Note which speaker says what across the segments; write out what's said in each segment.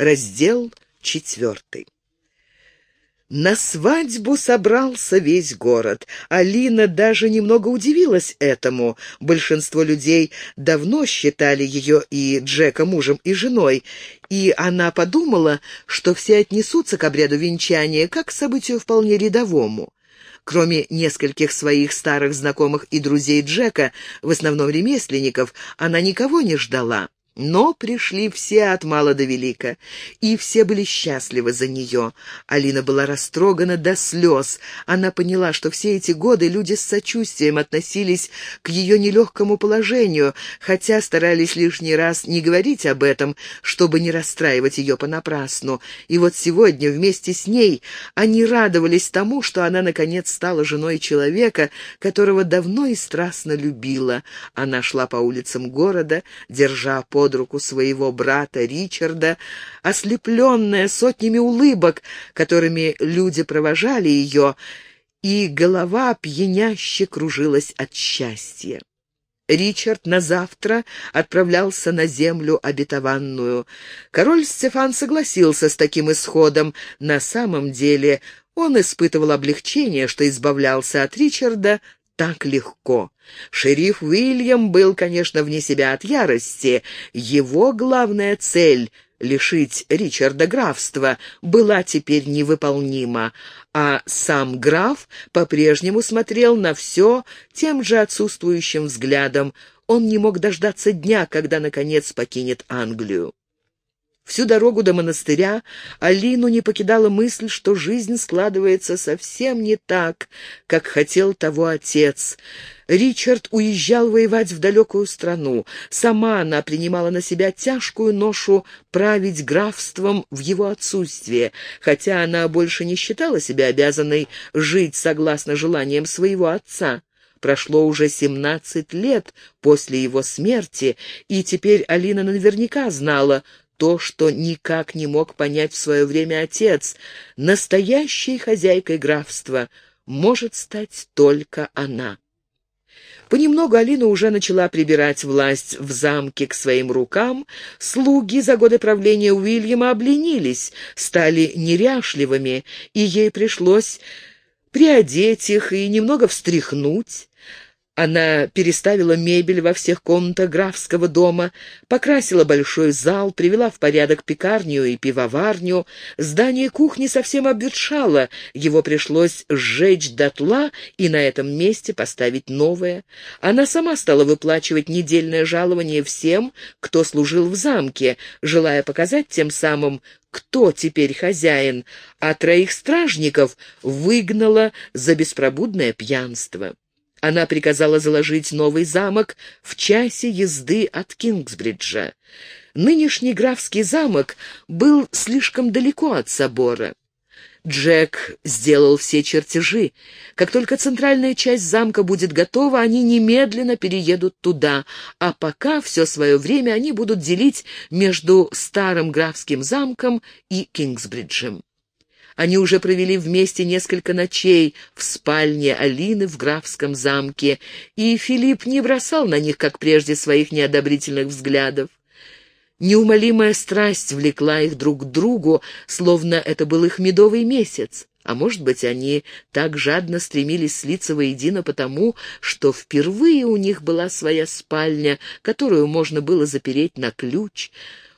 Speaker 1: Раздел четвертый. На свадьбу собрался весь город. Алина даже немного удивилась этому. Большинство людей давно считали ее и Джека мужем и женой, и она подумала, что все отнесутся к обряду венчания как к событию вполне рядовому. Кроме нескольких своих старых знакомых и друзей Джека, в основном ремесленников, она никого не ждала. Но пришли все от мала до велика, и все были счастливы за нее. Алина была растрогана до слез. Она поняла, что все эти годы люди с сочувствием относились к ее нелегкому положению, хотя старались лишний раз не говорить об этом, чтобы не расстраивать ее понапрасну. И вот сегодня вместе с ней они радовались тому, что она, наконец, стала женой человека, которого давно и страстно любила. Она шла по улицам города, держа по под руку своего брата Ричарда, ослепленная сотнями улыбок, которыми люди провожали ее, и голова пьяняще кружилась от счастья. Ричард на завтра отправлялся на землю обетованную. Король Стефан согласился с таким исходом. На самом деле он испытывал облегчение, что избавлялся от Ричарда так легко. Шериф Уильям был, конечно, вне себя от ярости. Его главная цель — лишить Ричарда графства, была теперь невыполнима, а сам граф по-прежнему смотрел на все тем же отсутствующим взглядом. Он не мог дождаться дня, когда, наконец, покинет Англию. Всю дорогу до монастыря Алину не покидала мысль, что жизнь складывается совсем не так, как хотел того отец. Ричард уезжал воевать в далекую страну. Сама она принимала на себя тяжкую ношу править графством в его отсутствие, хотя она больше не считала себя обязанной жить согласно желаниям своего отца. Прошло уже семнадцать лет после его смерти, и теперь Алина наверняка знала, то, что никак не мог понять в свое время отец. Настоящей хозяйкой графства может стать только она. Понемногу Алина уже начала прибирать власть в замке к своим рукам. Слуги за годы правления Уильяма обленились, стали неряшливыми, и ей пришлось приодеть их и немного встряхнуть. Она переставила мебель во всех комнатах графского дома, покрасила большой зал, привела в порядок пекарню и пивоварню. Здание кухни совсем обветшало, его пришлось сжечь дотла и на этом месте поставить новое. Она сама стала выплачивать недельное жалование всем, кто служил в замке, желая показать тем самым, кто теперь хозяин, а троих стражников выгнала за беспробудное пьянство. Она приказала заложить новый замок в часе езды от Кингсбриджа. Нынешний графский замок был слишком далеко от собора. Джек сделал все чертежи. Как только центральная часть замка будет готова, они немедленно переедут туда, а пока все свое время они будут делить между старым графским замком и Кингсбриджем. Они уже провели вместе несколько ночей в спальне Алины в графском замке, и Филипп не бросал на них, как прежде, своих неодобрительных взглядов. Неумолимая страсть влекла их друг к другу, словно это был их медовый месяц. А может быть, они так жадно стремились слиться воедино потому, что впервые у них была своя спальня, которую можно было запереть на ключ.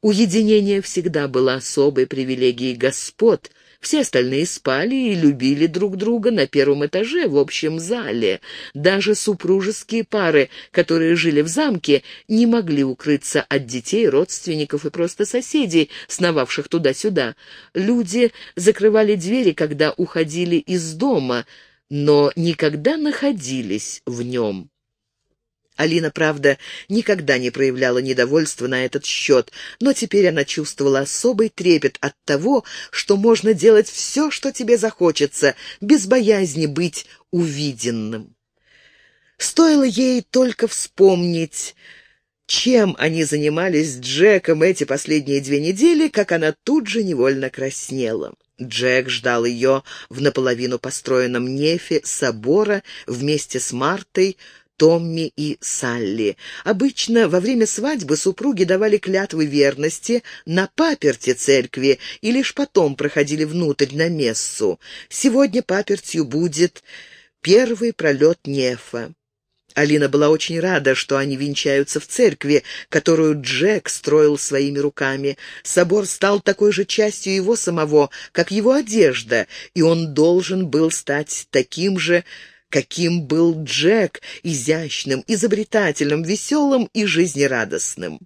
Speaker 1: Уединение всегда было особой привилегией господ — все остальные спали и любили друг друга на первом этаже в общем зале. Даже супружеские пары, которые жили в замке, не могли укрыться от детей, родственников и просто соседей, сновавших туда-сюда. Люди закрывали двери, когда уходили из дома, но никогда находились в нем. Алина, правда, никогда не проявляла недовольства на этот счет, но теперь она чувствовала особый трепет от того, что можно делать все, что тебе захочется, без боязни быть увиденным. Стоило ей только вспомнить, чем они занимались с Джеком эти последние две недели, как она тут же невольно краснела. Джек ждал ее в наполовину построенном нефе собора вместе с Мартой, Томми и Салли. Обычно во время свадьбы супруги давали клятвы верности на паперте церкви и лишь потом проходили внутрь на мессу. Сегодня папертью будет первый пролет нефа. Алина была очень рада, что они венчаются в церкви, которую Джек строил своими руками. Собор стал такой же частью его самого, как его одежда, и он должен был стать таким же, каким был Джек, изящным, изобретательным, веселым и жизнерадостным.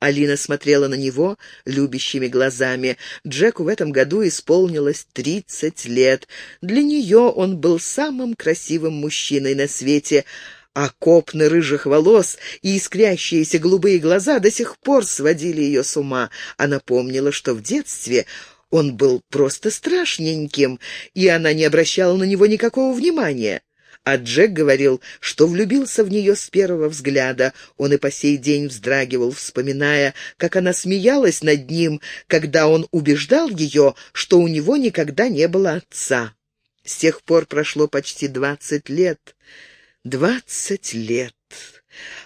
Speaker 1: Алина смотрела на него любящими глазами. Джеку в этом году исполнилось тридцать лет. Для нее он был самым красивым мужчиной на свете, а копны рыжих волос и искрящиеся голубые глаза до сих пор сводили ее с ума. Она помнила, что в детстве он был просто страшненьким, и она не обращала на него никакого внимания. А Джек говорил, что влюбился в нее с первого взгляда. Он и по сей день вздрагивал, вспоминая, как она смеялась над ним, когда он убеждал ее, что у него никогда не было отца. С тех пор прошло почти двадцать лет. Двадцать лет.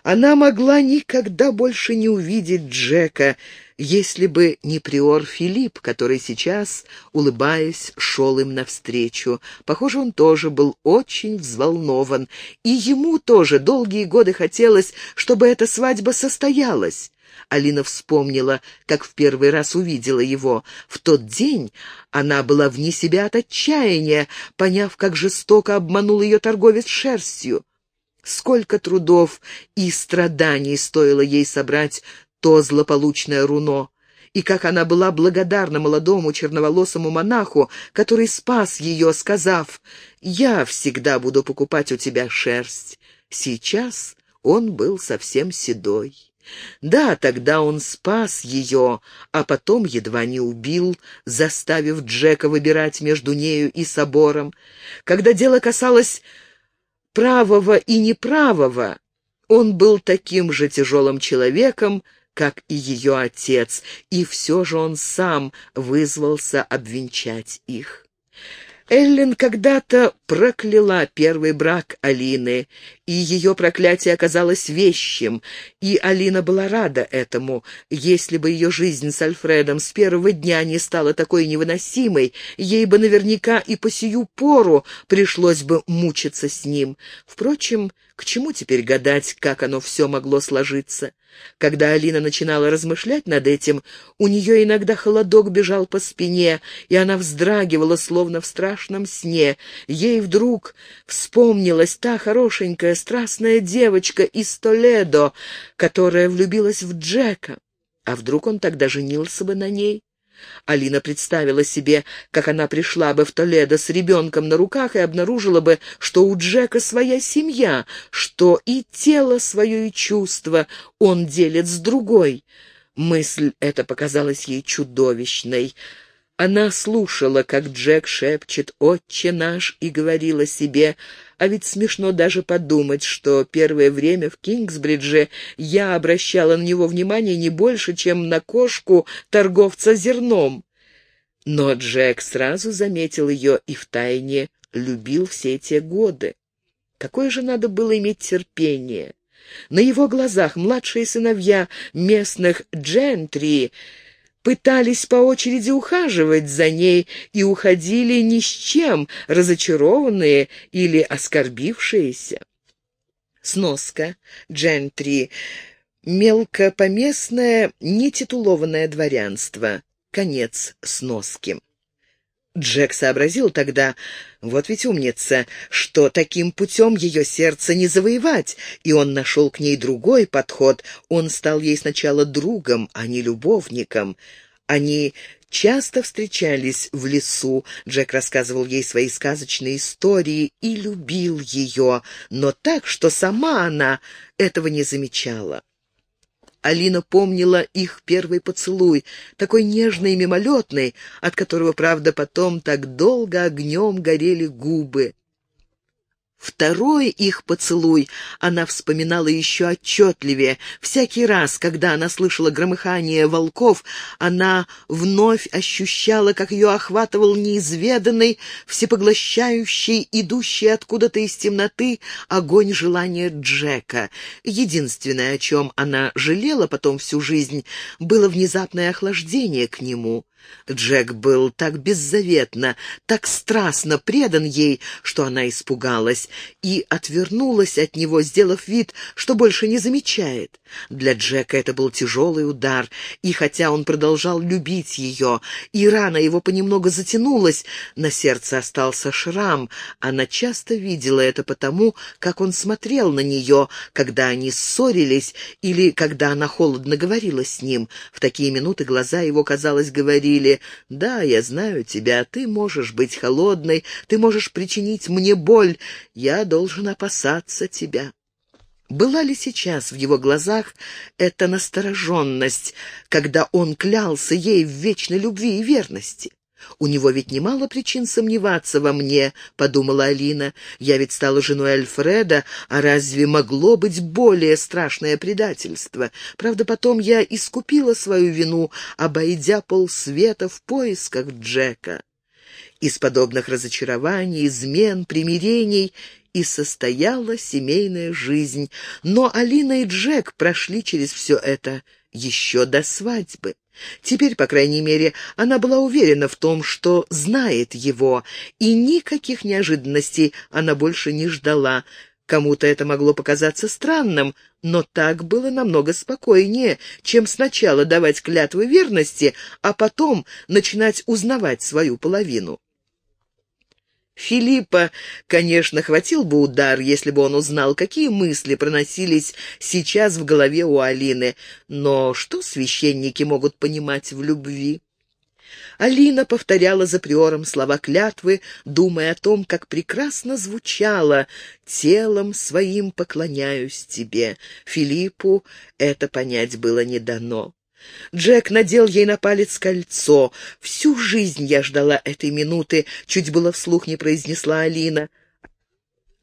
Speaker 1: Она могла никогда больше не увидеть Джека, если бы не приор Филипп, который сейчас, улыбаясь, шел им навстречу. Похоже, он тоже был очень взволнован, и ему тоже долгие годы хотелось, чтобы эта свадьба состоялась. Алина вспомнила, как в первый раз увидела его. В тот день она была вне себя от отчаяния, поняв, как жестоко обманул ее торговец шерстью. Сколько трудов и страданий стоило ей собрать то злополучное руно, и как она была благодарна молодому черноволосому монаху, который спас ее, сказав «Я всегда буду покупать у тебя шерсть». Сейчас он был совсем седой. Да, тогда он спас ее, а потом едва не убил, заставив Джека выбирать между нею и собором. Когда дело касалось правого и неправого, он был таким же тяжелым человеком, как и ее отец, и все же он сам вызвался обвенчать их. Эллен когда-то прокляла первый брак Алины, и ее проклятие оказалось вещим, и Алина была рада этому. Если бы ее жизнь с Альфредом с первого дня не стала такой невыносимой, ей бы наверняка и по сию пору пришлось бы мучиться с ним. Впрочем, к чему теперь гадать, как оно все могло сложиться? Когда Алина начинала размышлять над этим, у нее иногда холодок бежал по спине, и она вздрагивала, словно в страшном сне. Ей вдруг вспомнилась та хорошенькая, страстная девочка из Толедо, которая влюбилась в Джека. А вдруг он тогда женился бы на ней? Алина представила себе, как она пришла бы в Толедо с ребенком на руках и обнаружила бы, что у Джека своя семья, что и тело свое, и чувство он делит с другой. Мысль эта показалась ей чудовищной. Она слушала, как Джек шепчет «Отче наш» и говорила себе, а ведь смешно даже подумать, что первое время в Кингсбридже я обращала на него внимание не больше, чем на кошку торговца зерном. Но Джек сразу заметил ее и втайне любил все те годы. Какое же надо было иметь терпение! На его глазах младшие сыновья местных джентри пытались по очереди ухаживать за ней и уходили ни с чем, разочарованные или оскорбившиеся. Сноска. Джентри. Мелкопоместное, нетитулованное дворянство. Конец сноски. Джек сообразил тогда, вот ведь умница, что таким путем ее сердце не завоевать, и он нашел к ней другой подход. Он стал ей сначала другом, а не любовником. Они часто встречались в лесу, Джек рассказывал ей свои сказочные истории и любил ее, но так, что сама она этого не замечала. Алина помнила их первый поцелуй, такой нежный и мимолетный, от которого, правда, потом так долго огнем горели губы. Второй их поцелуй она вспоминала еще отчетливее. Всякий раз, когда она слышала громыхание волков, она вновь ощущала, как ее охватывал неизведанный, всепоглощающий, идущий откуда-то из темноты огонь желания Джека. Единственное, о чем она жалела потом всю жизнь, было внезапное охлаждение к нему. Джек был так беззаветно, так страстно предан ей, что она испугалась и отвернулась от него, сделав вид, что больше не замечает. Для Джека это был тяжелый удар, и хотя он продолжал любить ее, и рана его понемногу затянулась, на сердце остался шрам. Она часто видела это потому, как он смотрел на нее, когда они ссорились или когда она холодно говорила с ним. В такие минуты глаза его, казалось, говорили, говорили, «Да, я знаю тебя, ты можешь быть холодной, ты можешь причинить мне боль, я должен опасаться тебя». Была ли сейчас в его глазах эта настороженность, когда он клялся ей в вечной любви и верности? «У него ведь немало причин сомневаться во мне», — подумала Алина. «Я ведь стала женой Альфреда, а разве могло быть более страшное предательство? Правда, потом я искупила свою вину, обойдя полсвета в поисках Джека». Из подобных разочарований, измен, примирений и состояла семейная жизнь. Но Алина и Джек прошли через все это еще до свадьбы. Теперь, по крайней мере, она была уверена в том, что знает его, и никаких неожиданностей она больше не ждала. Кому-то это могло показаться странным, но так было намного спокойнее, чем сначала давать клятвы верности, а потом начинать узнавать свою половину. Филиппа, конечно, хватил бы удар, если бы он узнал, какие мысли проносились сейчас в голове у Алины. Но что священники могут понимать в любви? Алина повторяла за приором слова клятвы, думая о том, как прекрасно звучало «телом своим поклоняюсь тебе». Филиппу это понять было не дано. Джек надел ей на палец кольцо. «Всю жизнь я ждала этой минуты», — чуть было вслух не произнесла Алина.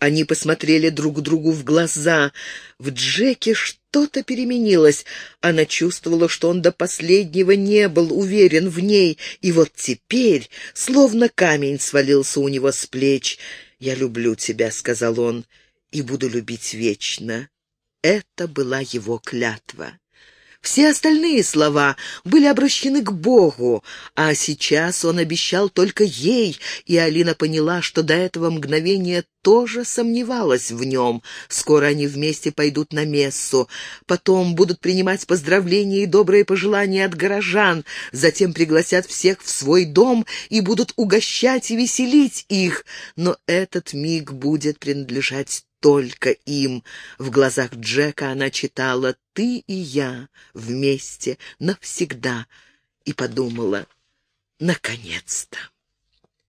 Speaker 1: Они посмотрели друг другу в глаза. В Джеке что-то переменилось. Она чувствовала, что он до последнего не был уверен в ней, и вот теперь, словно камень, свалился у него с плеч. «Я люблю тебя», — сказал он, — «и буду любить вечно». Это была его клятва. Все остальные слова были обращены к Богу, а сейчас он обещал только ей, и Алина поняла, что до этого мгновения тоже сомневалась в нем. Скоро они вместе пойдут на мессу, потом будут принимать поздравления и добрые пожелания от горожан, затем пригласят всех в свой дом и будут угощать и веселить их. Но этот миг будет принадлежать только им. В глазах Джека она читала «Ты и я вместе навсегда» и подумала «Наконец-то».